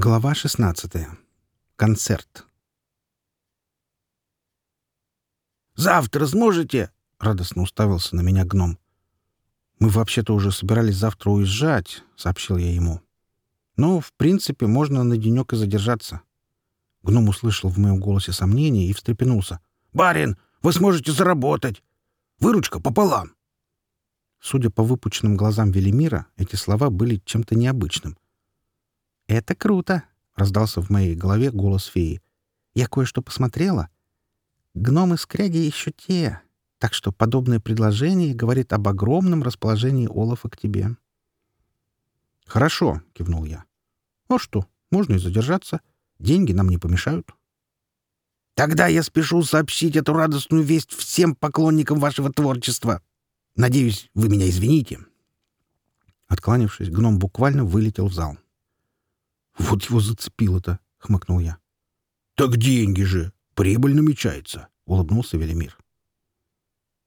Глава 16. Концерт. «Завтра сможете?» — радостно уставился на меня гном. «Мы вообще-то уже собирались завтра уезжать», — сообщил я ему. «Но, в принципе, можно на денек и задержаться». Гном услышал в моем голосе сомнение и встрепенулся. «Барин, вы сможете заработать! Выручка пополам!» Судя по выпученным глазам Велимира, эти слова были чем-то необычным. «Это круто!» — раздался в моей голове голос феи. «Я кое-что посмотрела. Гномы-скряги еще те, так что подобное предложение говорит об огромном расположении Олафа к тебе». «Хорошо», — кивнул я. «А что, можно и задержаться. Деньги нам не помешают». «Тогда я спешу сообщить эту радостную весть всем поклонникам вашего творчества. Надеюсь, вы меня извините». Откланившись, гном буквально вылетел в зал. «Вот его зацепило-то», — хмыкнул я. «Так деньги же! Прибыль намечается!» — улыбнулся Велимир.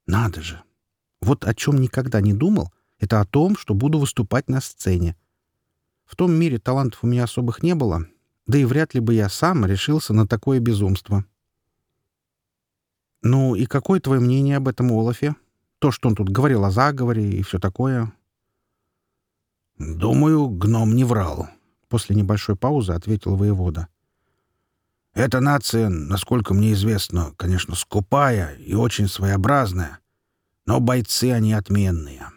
«Надо же! Вот о чем никогда не думал, это о том, что буду выступать на сцене. В том мире талантов у меня особых не было, да и вряд ли бы я сам решился на такое безумство». «Ну и какое твое мнение об этом Олафе? То, что он тут говорил о заговоре и все такое?» «Думаю, гном не врал», После небольшой паузы ответил воевода. «Эта нация, насколько мне известно, конечно, скупая и очень своеобразная, но бойцы они отменные.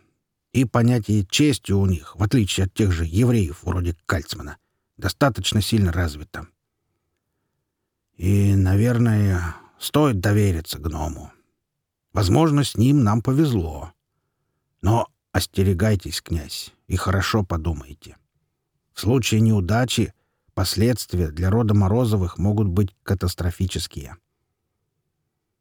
И понятие чести у них, в отличие от тех же евреев вроде Кальцмана, достаточно сильно развито. И, наверное, стоит довериться гному. Возможно, с ним нам повезло. Но остерегайтесь, князь, и хорошо подумайте. В случае неудачи последствия для рода Морозовых могут быть катастрофические.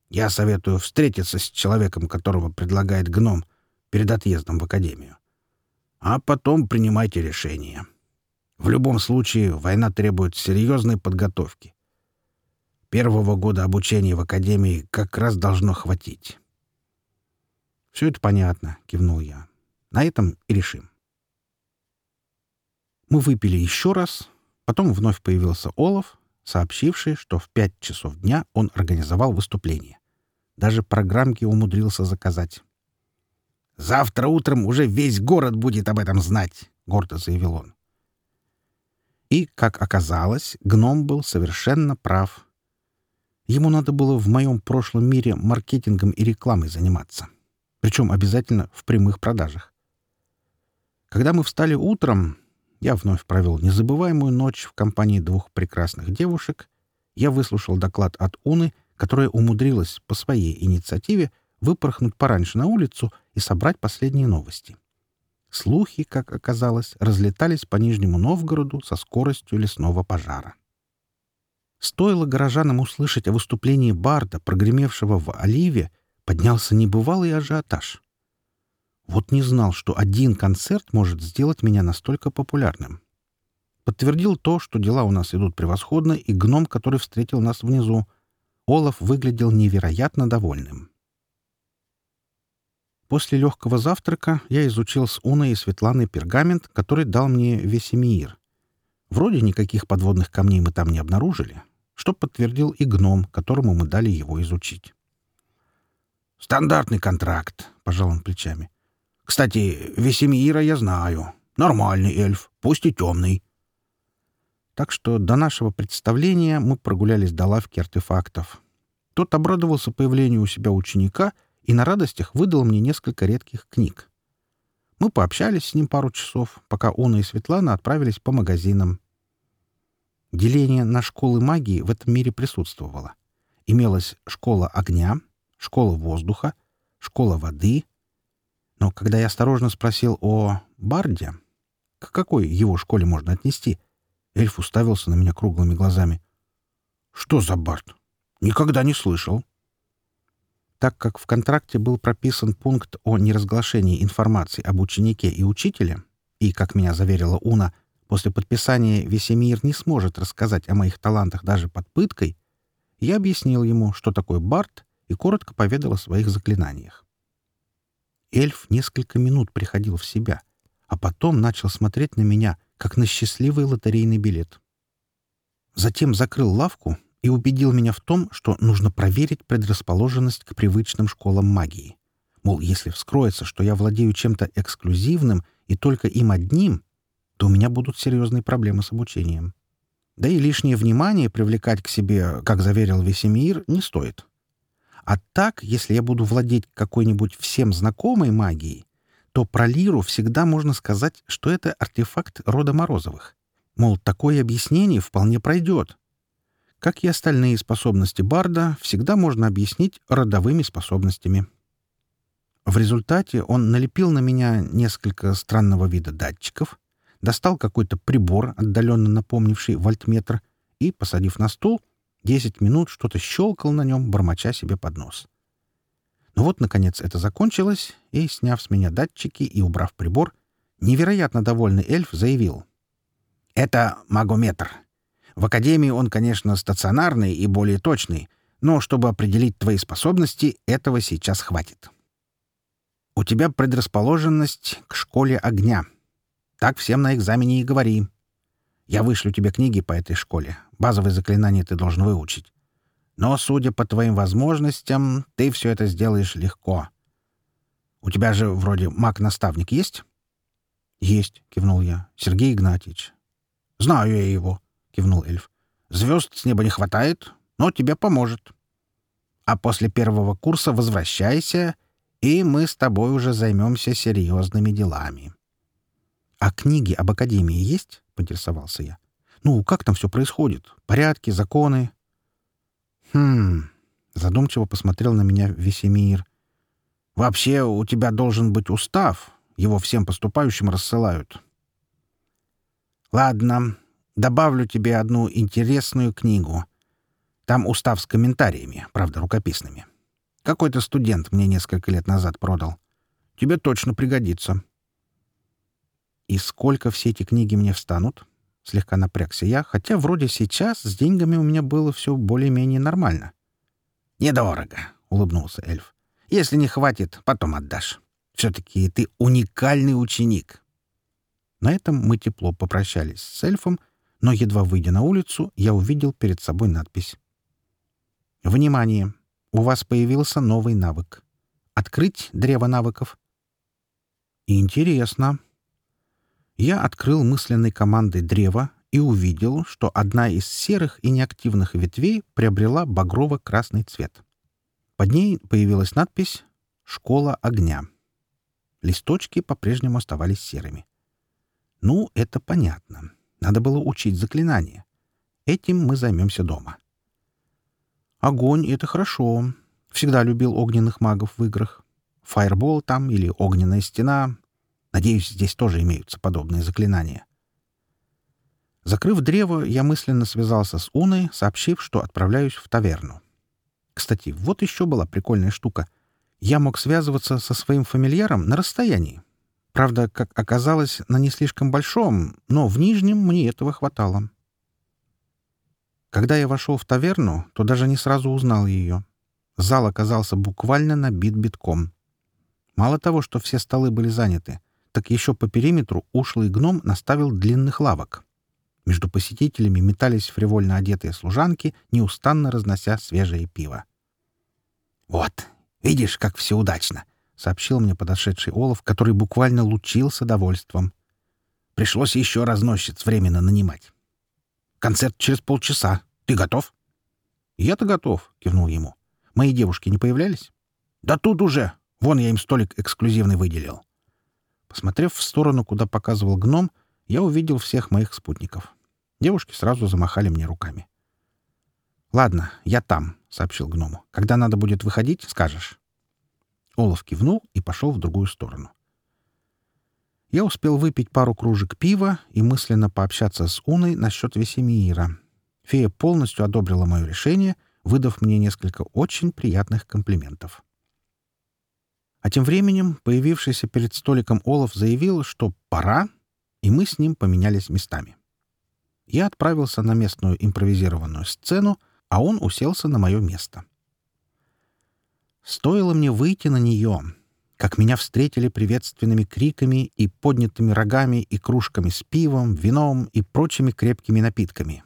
Я советую встретиться с человеком, которого предлагает гном, перед отъездом в академию. А потом принимайте решение. В любом случае, война требует серьезной подготовки. Первого года обучения в академии как раз должно хватить. «Все это понятно», — кивнул я. «На этом и решим». Мы выпили еще раз, потом вновь появился Олаф, сообщивший, что в пять часов дня он организовал выступление. Даже программки умудрился заказать. «Завтра утром уже весь город будет об этом знать», — гордо заявил он. И, как оказалось, гном был совершенно прав. Ему надо было в моем прошлом мире маркетингом и рекламой заниматься. Причем обязательно в прямых продажах. Когда мы встали утром, я вновь провел незабываемую ночь в компании двух прекрасных девушек. Я выслушал доклад от Уны, которая умудрилась по своей инициативе выпорхнуть пораньше на улицу и собрать последние новости. Слухи, как оказалось, разлетались по Нижнему Новгороду со скоростью лесного пожара. Стоило горожанам услышать о выступлении Барда, прогремевшего в Оливе, поднялся небывалый ажиотаж. Вот не знал, что один концерт может сделать меня настолько популярным. Подтвердил то, что дела у нас идут превосходно, и гном, который встретил нас внизу. Олаф выглядел невероятно довольным. После легкого завтрака я изучил с Уной и Светланой пергамент, который дал мне Весемиир. Вроде никаких подводных камней мы там не обнаружили, что подтвердил и гном, которому мы дали его изучить. «Стандартный контракт», — пожал он плечами. Кстати, Весемира я знаю. Нормальный эльф, пусть и темный. Так что до нашего представления мы прогулялись до лавки артефактов. Тот обрадовался появлению у себя ученика и на радостях выдал мне несколько редких книг. Мы пообщались с ним пару часов, пока Уна и Светлана отправились по магазинам. Деление на школы магии в этом мире присутствовало. Имелась школа огня, школа воздуха, школа воды, но когда я осторожно спросил о Барде, к какой его школе можно отнести, эльф уставился на меня круглыми глазами. «Что за Бард? Никогда не слышал». Так как в контракте был прописан пункт о неразглашении информации об ученике и учителе, и, как меня заверила Уна, после подписания Весемир не сможет рассказать о моих талантах даже под пыткой, я объяснил ему, что такое Бард, и коротко поведал о своих заклинаниях. Эльф несколько минут приходил в себя, а потом начал смотреть на меня, как на счастливый лотерейный билет. Затем закрыл лавку и убедил меня в том, что нужно проверить предрасположенность к привычным школам магии. Мол, если вскроется, что я владею чем-то эксклюзивным и только им одним, то у меня будут серьезные проблемы с обучением. Да и лишнее внимание привлекать к себе, как заверил Весемир, не стоит. А так, если я буду владеть какой-нибудь всем знакомой магией, то про Лиру всегда можно сказать, что это артефакт рода Морозовых. Мол, такое объяснение вполне пройдет. Как и остальные способности Барда, всегда можно объяснить родовыми способностями. В результате он налепил на меня несколько странного вида датчиков, достал какой-то прибор, отдаленно напомнивший вольтметр, и, посадив на стул, 10 минут что-то щелкал на нем, бормоча себе под нос. Но вот, наконец, это закончилось, и, сняв с меня датчики и убрав прибор, невероятно довольный эльф заявил. «Это магометр. В Академии он, конечно, стационарный и более точный, но чтобы определить твои способности, этого сейчас хватит. У тебя предрасположенность к школе огня. Так всем на экзамене и говори. Я вышлю тебе книги по этой школе. Базовые заклинания ты должен выучить. Но, судя по твоим возможностям, ты все это сделаешь легко. У тебя же вроде маг-наставник есть? — Есть, — кивнул я. — Сергей Игнатьевич. — Знаю я его, — кивнул эльф. — Звезд с неба не хватает, но тебе поможет. А после первого курса возвращайся, и мы с тобой уже займемся серьезными делами. — А книги об Академии есть? — поинтересовался я. — Ну, как там все происходит? Порядки, законы? — «Хм...» — задумчиво посмотрел на меня Весемир. «Вообще, у тебя должен быть устав. Его всем поступающим рассылают». «Ладно, добавлю тебе одну интересную книгу. Там устав с комментариями, правда, рукописными. Какой-то студент мне несколько лет назад продал. Тебе точно пригодится». «И сколько все эти книги мне встанут?» — слегка напрягся я, хотя вроде сейчас с деньгами у меня было все более-менее нормально. «Недорого», — улыбнулся эльф. «Если не хватит, потом отдашь. Все-таки ты уникальный ученик». На этом мы тепло попрощались с эльфом, но, едва выйдя на улицу, я увидел перед собой надпись. «Внимание! У вас появился новый навык. Открыть древо навыков». «Интересно», я открыл мысленной командой древо и увидел, что одна из серых и неактивных ветвей приобрела багрово-красный цвет. Под ней появилась надпись «Школа огня». Листочки по-прежнему оставались серыми. Ну, это понятно. Надо было учить заклинания. Этим мы займемся дома. Огонь — это хорошо. Всегда любил огненных магов в играх. Фаербол там или огненная стена Надеюсь, здесь тоже имеются подобные заклинания. Закрыв древо, я мысленно связался с Уной, сообщив, что отправляюсь в таверну. Кстати, вот еще была прикольная штука. Я мог связываться со своим фамильяром на расстоянии. Правда, как оказалось, на не слишком большом, но в нижнем мне этого хватало. Когда я вошел в таверну, то даже не сразу узнал ее. Зал оказался буквально набит битком. Мало того, что все столы были заняты — так еще по периметру ушлый гном наставил длинных лавок. Между посетителями метались фривольно одетые служанки, неустанно разнося свежее пиво. «Вот, видишь, как все удачно!» — сообщил мне подошедший Олов, который буквально лучился довольством. «Пришлось еще разносчиц временно нанимать. Концерт через полчаса. Ты готов?» «Я-то готов», — кивнул ему. «Мои девушки не появлялись?» «Да тут уже. Вон я им столик эксклюзивный выделил». Посмотрев в сторону, куда показывал гном, я увидел всех моих спутников. Девушки сразу замахали мне руками. «Ладно, я там», — сообщил гному. «Когда надо будет выходить, скажешь». Олаф кивнул и пошел в другую сторону. Я успел выпить пару кружек пива и мысленно пообщаться с Уной насчет Весемиира. Фея полностью одобрила мое решение, выдав мне несколько очень приятных комплиментов. А тем временем появившийся перед столиком Олаф заявил, что пора, и мы с ним поменялись местами. Я отправился на местную импровизированную сцену, а он уселся на мое место. Стоило мне выйти на нее, как меня встретили приветственными криками и поднятыми рогами и кружками с пивом, вином и прочими крепкими напитками.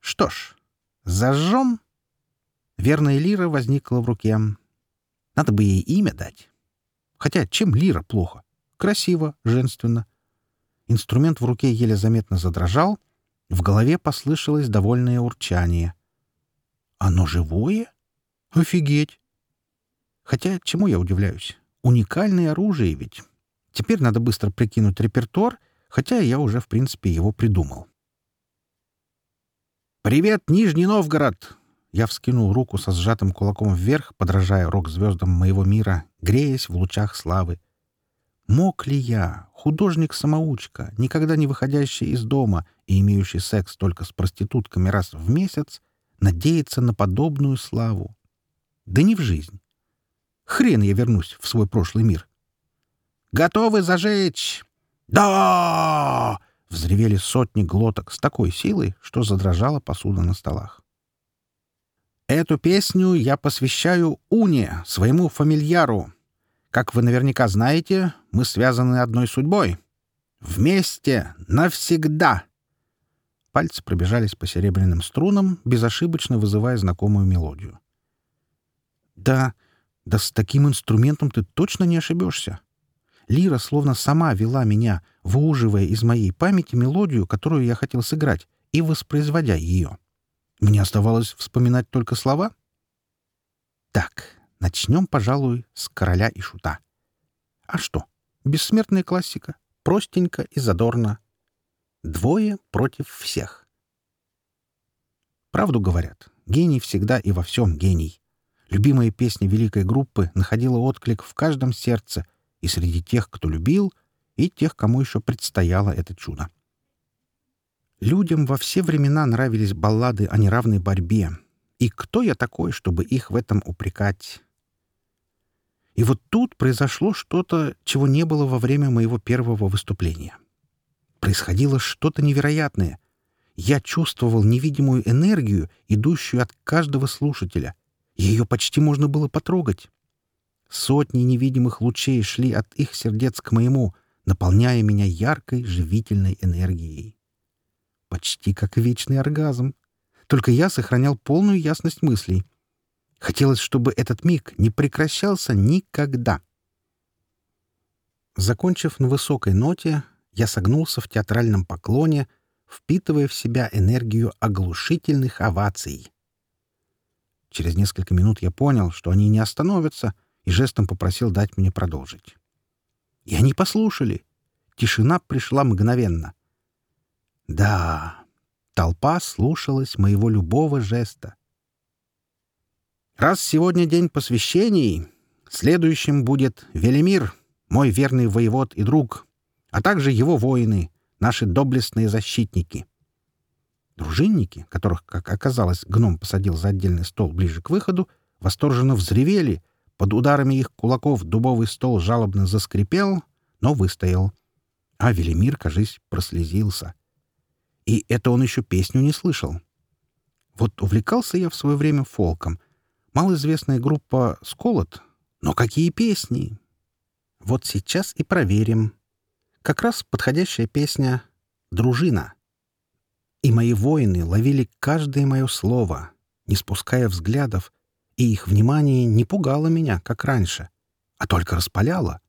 Что ж, зажжем. Верная лира возникла в руке. Надо бы ей имя дать. Хотя чем лира плохо? Красиво, женственно. Инструмент в руке еле заметно задрожал. В голове послышалось довольное урчание. Оно живое? Офигеть! Хотя чему я удивляюсь? Уникальное оружие ведь. Теперь надо быстро прикинуть репертуар, хотя я уже, в принципе, его придумал. «Привет, Нижний Новгород!» Я вскинул руку со сжатым кулаком вверх, подражая рок-звездам моего мира, греясь в лучах славы. Мог ли я, художник-самоучка, никогда не выходящий из дома и имеющий секс только с проститутками раз в месяц, надеяться на подобную славу? Да не в жизнь. Хрен я вернусь в свой прошлый мир. «Готовы зажечь?» «Да!» — взревели сотни глоток с такой силой, что задрожала посуда на столах. «Эту песню я посвящаю Уне, своему фамильяру. Как вы наверняка знаете, мы связаны одной судьбой. Вместе, навсегда!» Пальцы пробежались по серебряным струнам, безошибочно вызывая знакомую мелодию. «Да, да с таким инструментом ты точно не ошибешься!» Лира словно сама вела меня, выуживая из моей памяти мелодию, которую я хотел сыграть, и воспроизводя ее. Мне оставалось вспоминать только слова. Так, начнем, пожалуй, с «Короля и Шута». А что? Бессмертная классика. Простенько и задорно. Двое против всех. Правду говорят, гений всегда и во всем гений. Любимая песня великой группы находила отклик в каждом сердце — и среди тех, кто любил, и тех, кому еще предстояло это чудо. Людям во все времена нравились баллады о неравной борьбе. И кто я такой, чтобы их в этом упрекать? И вот тут произошло что-то, чего не было во время моего первого выступления. Происходило что-то невероятное. Я чувствовал невидимую энергию, идущую от каждого слушателя. Ее почти можно было потрогать. Сотни невидимых лучей шли от их сердец к моему, наполняя меня яркой, живительной энергией. Почти как вечный оргазм. Только я сохранял полную ясность мыслей. Хотелось, чтобы этот миг не прекращался никогда. Закончив на высокой ноте, я согнулся в театральном поклоне, впитывая в себя энергию оглушительных оваций. Через несколько минут я понял, что они не остановятся — и жестом попросил дать мне продолжить. И они послушали. Тишина пришла мгновенно. Да, толпа слушалась моего любого жеста. Раз сегодня день посвящений, следующим будет Велимир, мой верный воевод и друг, а также его воины, наши доблестные защитники. Дружинники, которых, как оказалось, гном посадил за отдельный стол ближе к выходу, восторженно взревели — под ударами их кулаков дубовый стол жалобно заскрипел, но выстоял. А Велимир, кажись, прослезился. И это он еще песню не слышал. Вот увлекался я в свое время фолком. Малоизвестная группа «Сколот». Но какие песни! Вот сейчас и проверим. Как раз подходящая песня «Дружина». И мои воины ловили каждое мое слово, не спуская взглядов, и их внимание не пугало меня, как раньше, а только распаляло.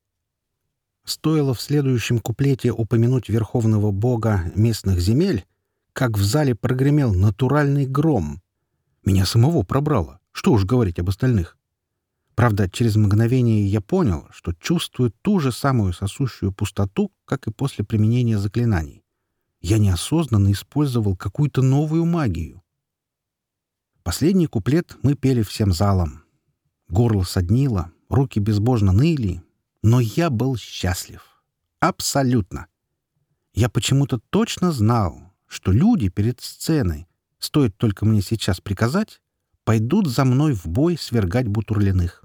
Стоило в следующем куплете упомянуть верховного бога местных земель, как в зале прогремел натуральный гром. Меня самого пробрало, что уж говорить об остальных. Правда, через мгновение я понял, что чувствую ту же самую сосущую пустоту, как и после применения заклинаний. Я неосознанно использовал какую-то новую магию. Последний куплет мы пели всем залом. Горло соднило, руки безбожно ныли, но я был счастлив. Абсолютно. Я почему-то точно знал, что люди перед сценой, стоит только мне сейчас приказать, пойдут за мной в бой свергать бутурлиных.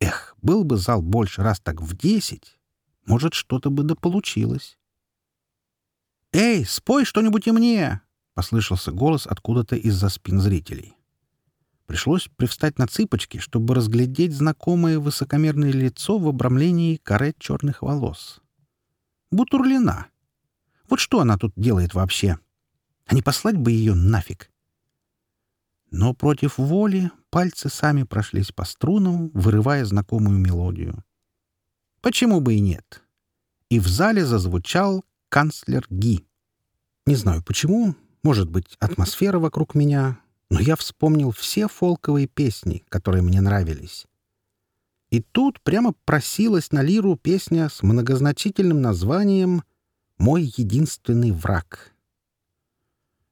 Эх, был бы зал больше раз так в десять, может, что-то бы да получилось. «Эй, спой что-нибудь и мне!» — послышался голос откуда-то из-за спин зрителей. Пришлось привстать на цыпочки, чтобы разглядеть знакомое высокомерное лицо в обрамлении каре черных волос. Бутурлина. Вот что она тут делает вообще? А не послать бы ее нафиг. Но против воли пальцы сами прошлись по струнам, вырывая знакомую мелодию. Почему бы и нет? И в зале зазвучал канцлер Ги. Не знаю почему, может быть, атмосфера вокруг меня, но я вспомнил все фолковые песни, которые мне нравились. И тут прямо просилась на лиру песня с многозначительным названием «Мой единственный враг».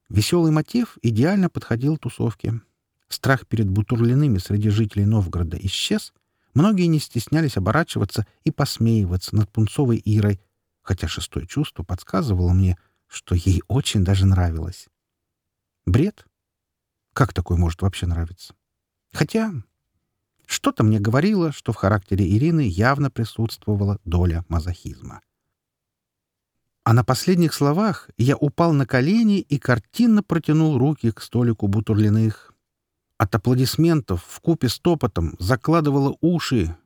Веселый мотив идеально подходил тусовке. Страх перед бутурлиными среди жителей Новгорода исчез, многие не стеснялись оборачиваться и посмеиваться над пунцовой Ирой, хотя шестое чувство подсказывало мне, что ей очень даже нравилось. Бред? Как такое может вообще нравиться? Хотя что-то мне говорило, что в характере Ирины явно присутствовала доля мазохизма. А на последних словах я упал на колени и картинно протянул руки к столику бутурлиных. От аплодисментов в купе с топотом закладывало уши.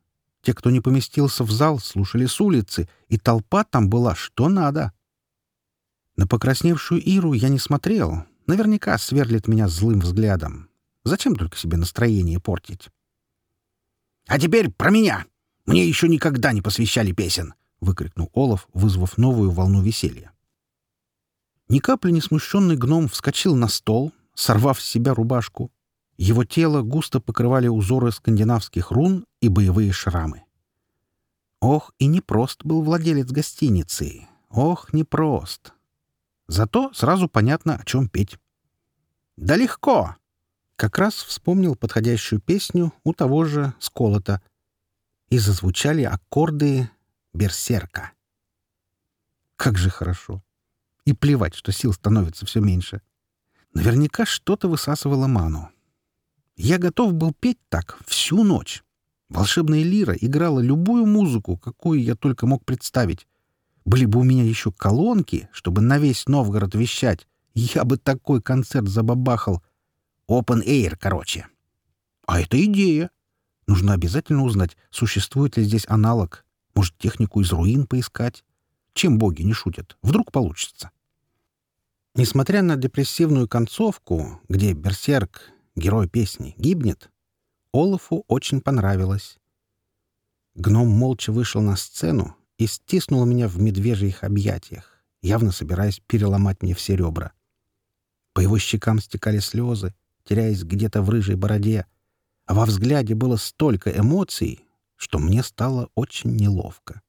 Те, кто не поместился в зал, слушали с улицы, и толпа там была что надо. На покрасневшую Иру я не смотрел. Наверняка сверлит меня злым взглядом. Зачем только себе настроение портить? «А теперь про меня! Мне еще никогда не посвящали песен!» выкрикнул Олаф, вызвав новую волну веселья. Ни капли не смущенный гном вскочил на стол, сорвав с себя рубашку. Его тело густо покрывали узоры скандинавских рун и боевые шрамы. Ох, и непрост был владелец гостиницы. Ох, непрост. Зато сразу понятно, о чем петь. «Да легко!» Как раз вспомнил подходящую песню у того же Сколота. И зазвучали аккорды берсерка. Как же хорошо. И плевать, что сил становится все меньше. Наверняка что-то высасывало ману. Я готов был петь так всю ночь. Волшебная лира играла любую музыку, какую я только мог представить. Были бы у меня еще колонки, чтобы на весь Новгород вещать, я бы такой концерт забабахал. Open Air, короче. А это идея. Нужно обязательно узнать, существует ли здесь аналог. Может, технику из руин поискать? Чем боги не шутят? Вдруг получится. Несмотря на депрессивную концовку, где Берсерк, герой песни, гибнет, Олафу очень понравилось. Гном молча вышел на сцену и стиснул меня в медвежьих объятиях, явно собираясь переломать мне все ребра. По его щекам стекали слезы, теряясь где-то в рыжей бороде, а во взгляде было столько эмоций, что мне стало очень неловко.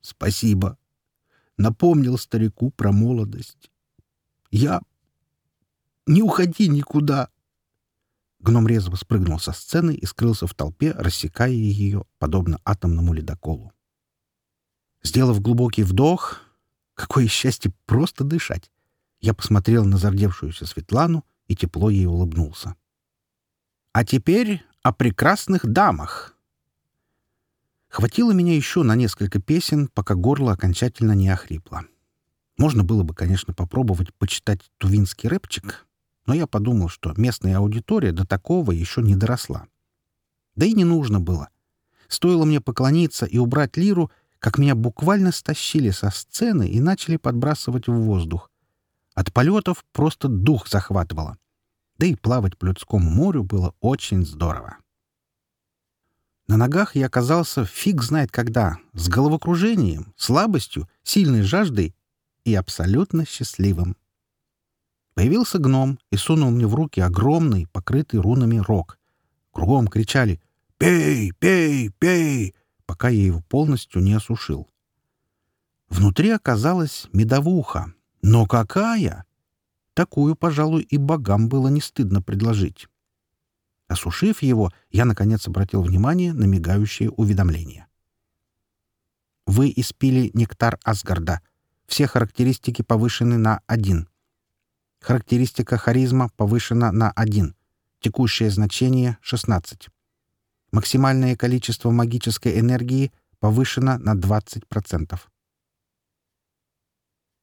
«Спасибо», — напомнил старику про молодость. «Я... Не уходи никуда!» Гном резво спрыгнул со сцены и скрылся в толпе, рассекая ее, подобно атомному ледоколу. Сделав глубокий вдох, какое счастье просто дышать, я посмотрел на зардевшуюся Светлану и тепло ей улыбнулся. «А теперь о прекрасных дамах. Хватило меня еще на несколько песен, пока горло окончательно не охрипло. Можно было бы, конечно, попробовать почитать тувинский рэпчик, но я подумал, что местная аудитория до такого еще не доросла. Да и не нужно было. Стоило мне поклониться и убрать лиру, как меня буквально стащили со сцены и начали подбрасывать в воздух. От полетов просто дух захватывало да и плавать по людскому морю было очень здорово. На ногах я оказался фиг знает когда, с головокружением, слабостью, сильной жаждой и абсолютно счастливым. Появился гном и сунул мне в руки огромный, покрытый рунами рог. Кругом кричали «Пей, пей, пей!», пока я его полностью не осушил. Внутри оказалась медовуха. Но какая! Такую, пожалуй, и богам было не стыдно предложить. Осушив его, я, наконец, обратил внимание на мигающее уведомление. Вы испили нектар Асгарда. Все характеристики повышены на 1. Характеристика харизма повышена на 1. Текущее значение — 16. Максимальное количество магической энергии повышено на 20%.